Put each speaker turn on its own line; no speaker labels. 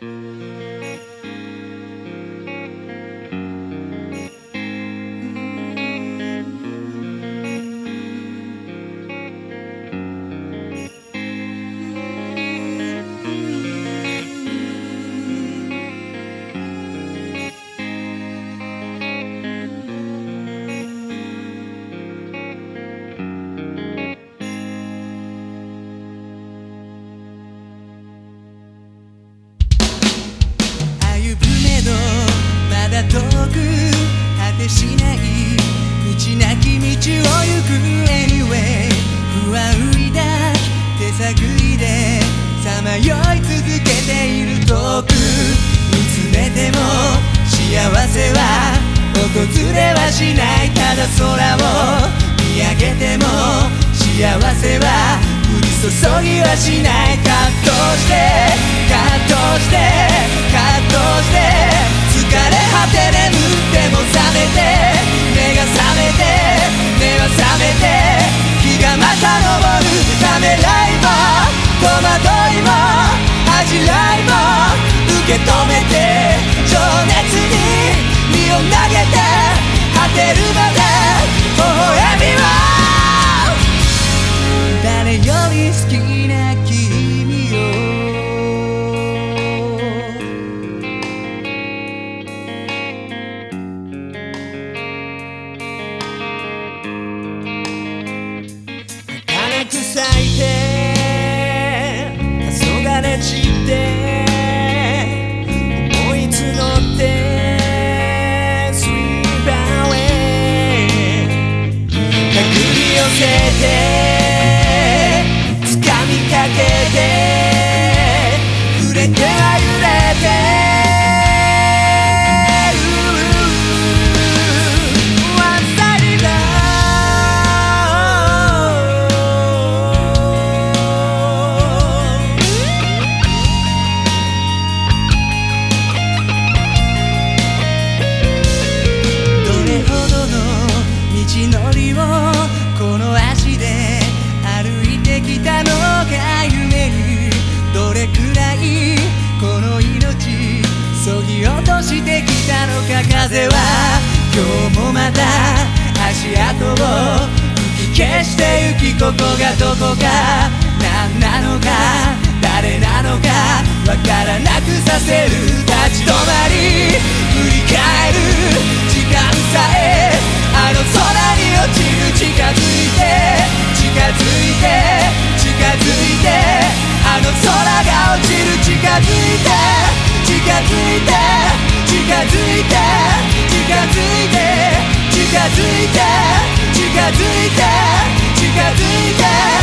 Mm-hmm. 遠く果てしない道なき道を行く Anyway 不安抱き手探りでさまよい続けている遠く見つめても幸せは訪れはしないただ空を見上げても幸せは降り注ぎはしない葛藤して葛藤して葛藤して society. そぎ落としてきたのか風は。今日もまた足跡を吹き消してゆきここがどこか。何なのか誰なのかわからなくさせる。立ち止まり振り返る。時間さえあの空に落ちる。近づいて近づいて近づいてあの空が落ちる。近づいて。近づいて近づいて近づいて